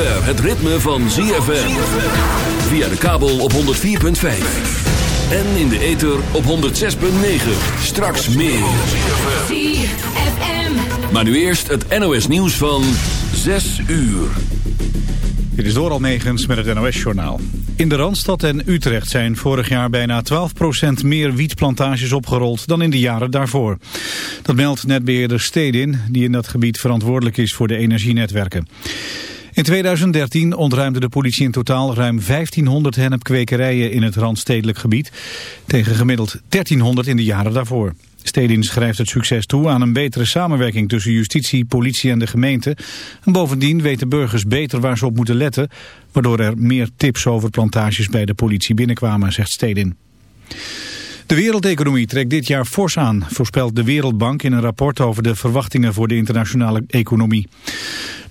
het ritme van ZFM. Via de kabel op 104.5. En in de ether op 106.9. Straks meer. ZFM. Maar nu eerst het NOS nieuws van 6 uur. Dit is Doral Megens met het NOS-journaal. In de Randstad en Utrecht zijn vorig jaar bijna 12% meer wietplantages opgerold dan in de jaren daarvoor. Dat meldt netbeheerder Stedin, die in dat gebied verantwoordelijk is voor de energienetwerken. In 2013 ontruimde de politie in totaal ruim 1500 hennepkwekerijen in het Randstedelijk gebied, tegen gemiddeld 1300 in de jaren daarvoor. Stedin schrijft het succes toe aan een betere samenwerking tussen justitie, politie en de gemeente. En bovendien weten burgers beter waar ze op moeten letten, waardoor er meer tips over plantages bij de politie binnenkwamen, zegt Stedin. De wereldeconomie trekt dit jaar fors aan, voorspelt de Wereldbank in een rapport over de verwachtingen voor de internationale economie.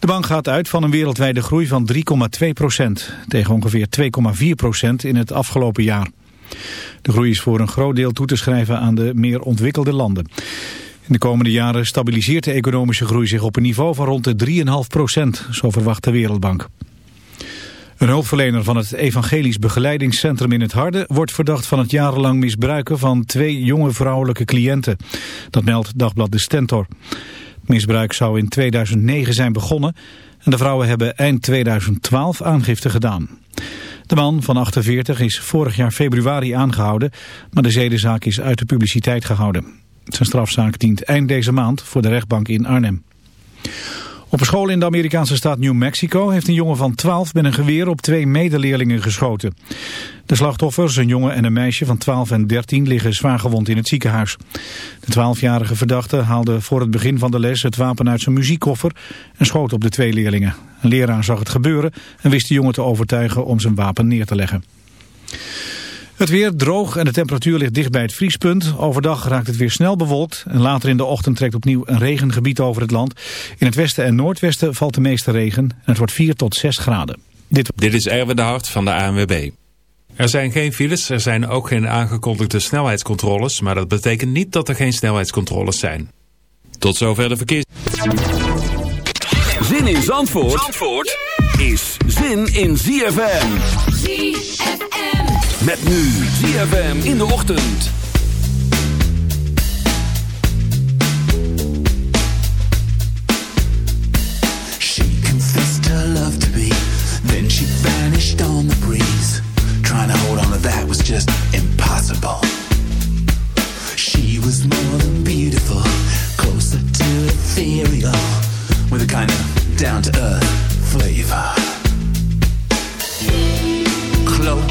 De bank gaat uit van een wereldwijde groei van 3,2 procent, tegen ongeveer 2,4 procent in het afgelopen jaar. De groei is voor een groot deel toe te schrijven aan de meer ontwikkelde landen. In de komende jaren stabiliseert de economische groei zich op een niveau van rond de 3,5 procent, zo verwacht de Wereldbank. Een hulpverlener van het Evangelisch Begeleidingscentrum in het Harde wordt verdacht van het jarenlang misbruiken van twee jonge vrouwelijke cliënten. Dat meldt dagblad De Stentor. Misbruik zou in 2009 zijn begonnen en de vrouwen hebben eind 2012 aangifte gedaan. De man van 48 is vorig jaar februari aangehouden, maar de zedenzaak is uit de publiciteit gehouden. Zijn strafzaak dient eind deze maand voor de rechtbank in Arnhem. Op een school in de Amerikaanse staat New Mexico heeft een jongen van 12 met een geweer op twee medeleerlingen geschoten. De slachtoffers, een jongen en een meisje van 12 en 13, liggen zwaargewond in het ziekenhuis. De 12-jarige verdachte haalde voor het begin van de les het wapen uit zijn muziekkoffer en schoot op de twee leerlingen. Een leraar zag het gebeuren en wist de jongen te overtuigen om zijn wapen neer te leggen. Het weer droog en de temperatuur ligt dicht bij het vriespunt. Overdag raakt het weer snel bewolkt en later in de ochtend trekt opnieuw een regengebied over het land. In het westen en noordwesten valt de meeste regen en het wordt 4 tot 6 graden. Dit, Dit is Erwin de Hart van de ANWB. Er zijn geen files, er zijn ook geen aangekondigde snelheidscontroles, maar dat betekent niet dat er geen snelheidscontroles zijn. Tot zover de verkeers. Zin in Zandvoort, Zandvoort is zin in ZFM. ZFM. Met nu ZFM in de ochtend. She confessed her love to be. Then she vanished on the breeze. Trying to hold on to that was just impossible. She was more than beautiful. Closer to ethereal. With a kind of down-to-earth flavor. close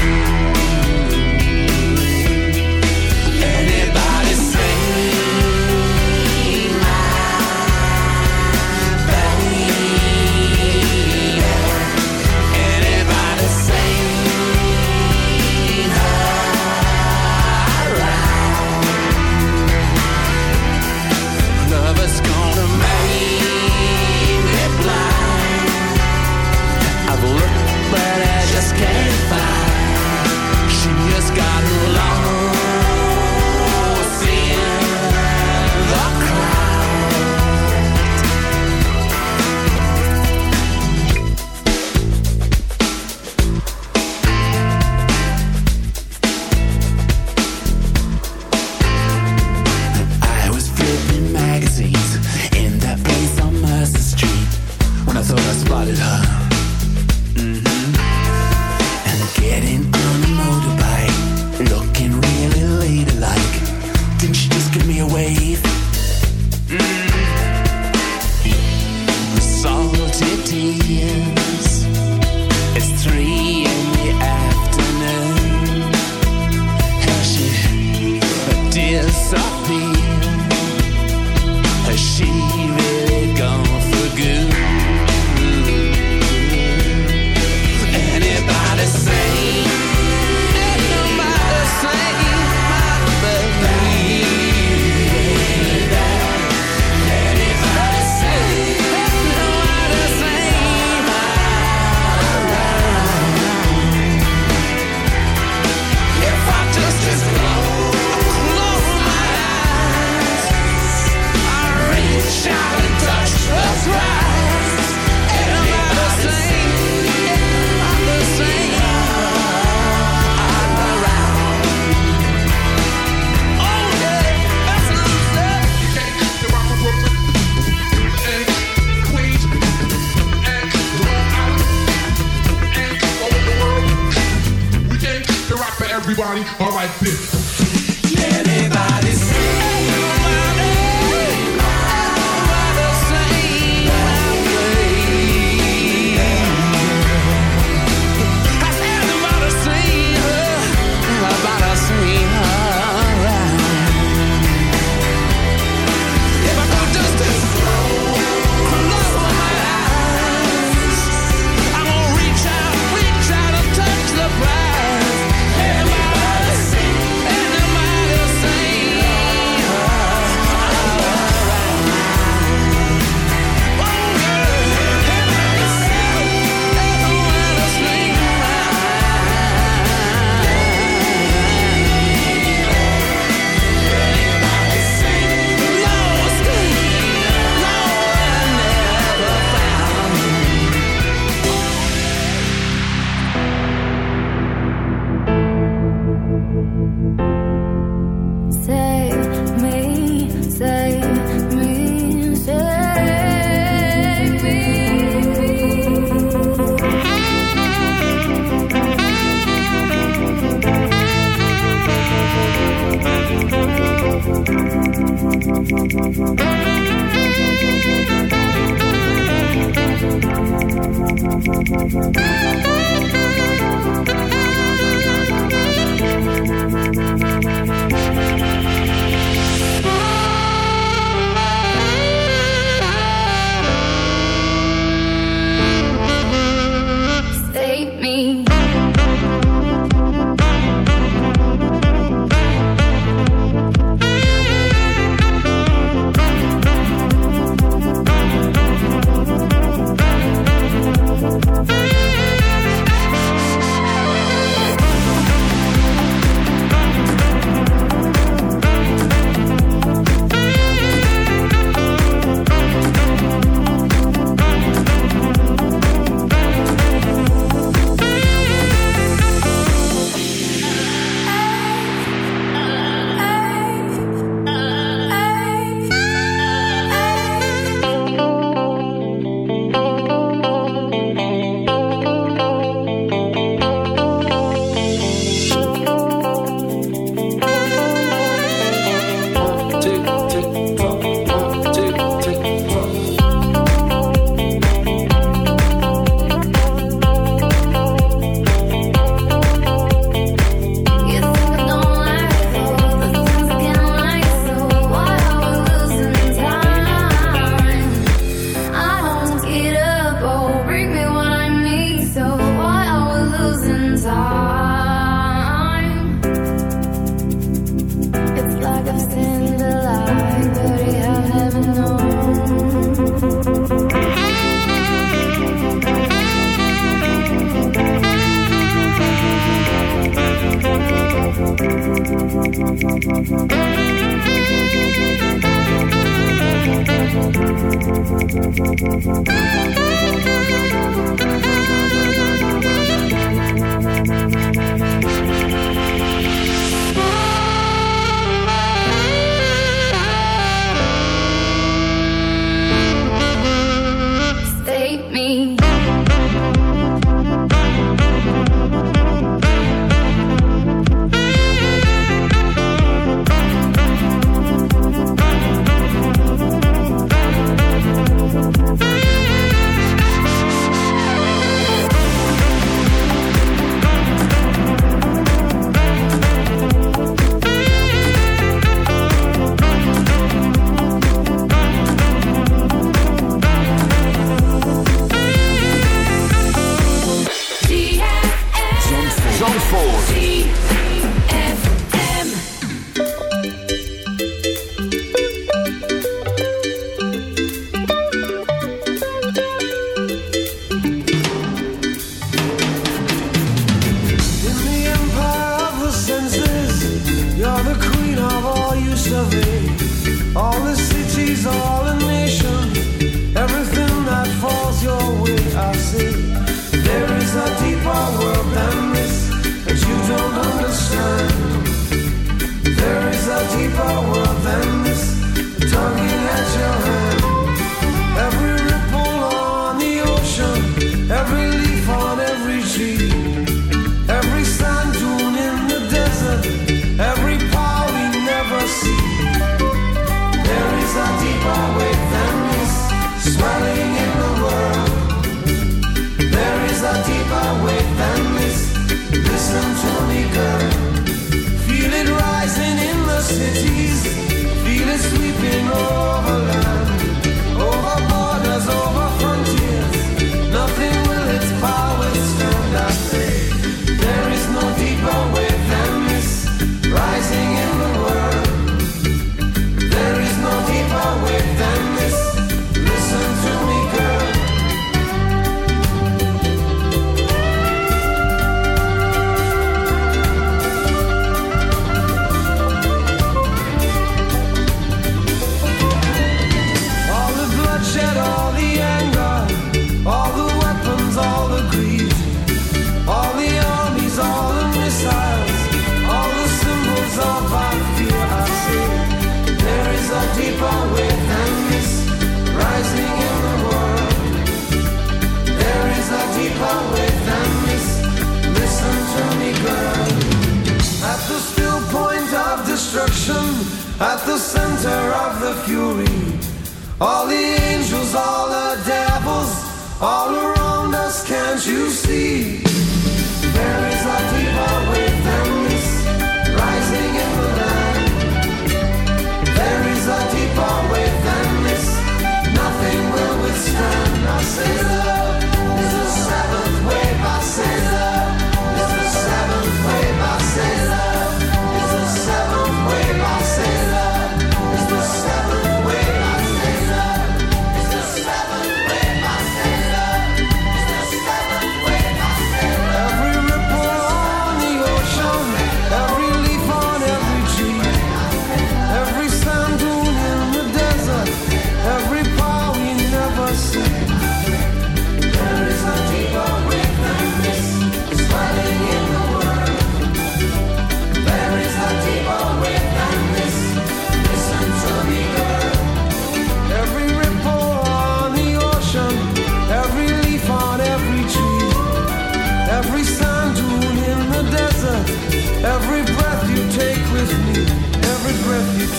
Rock for everybody. All right, this. Everybody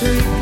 take,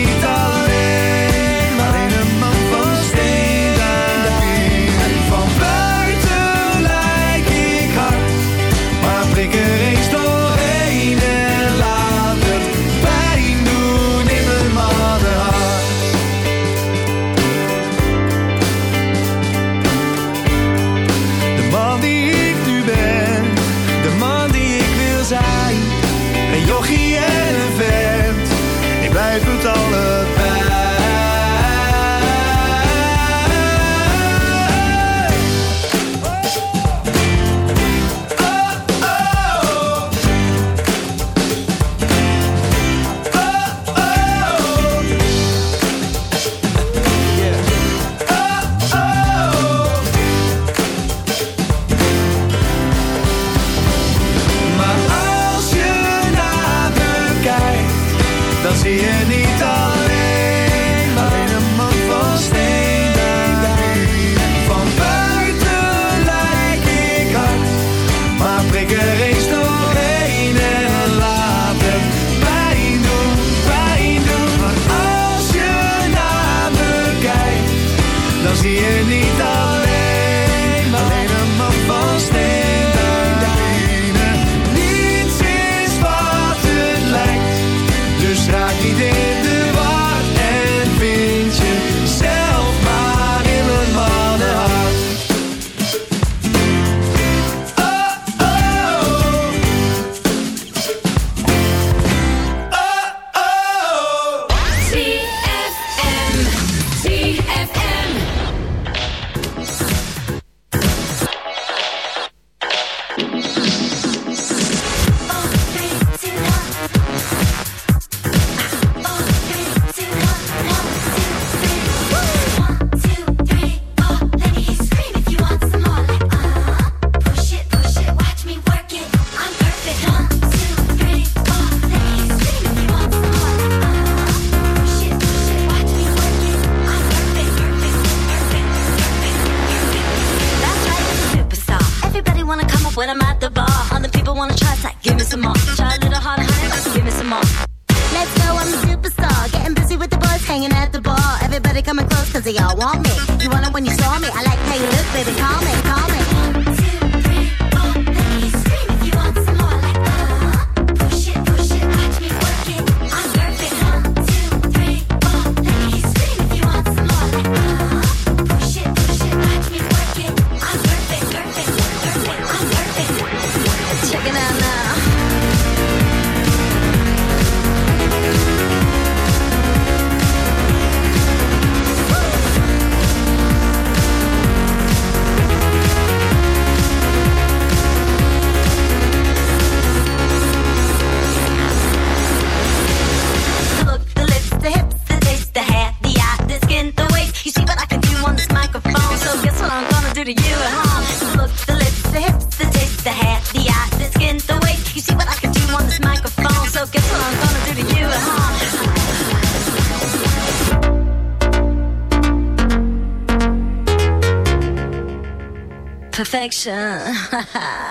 神哈哈。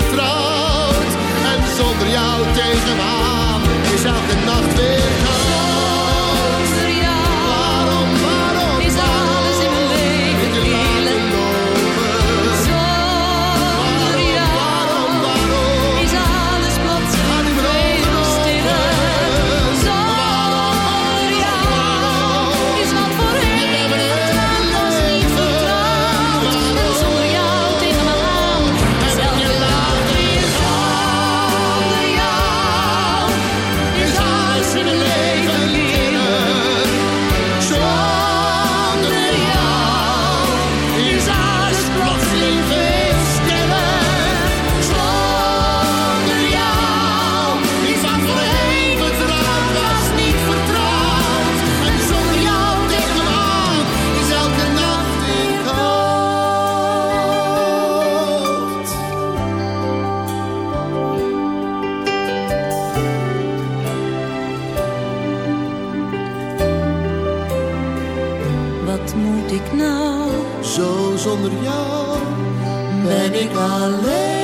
vertrouwd. En zonder jou tegenaan. wat moet ik nou? Zo zonder jou ben ik alleen.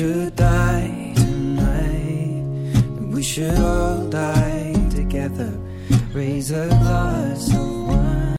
Should die tonight. We should all die together. Raise a glass.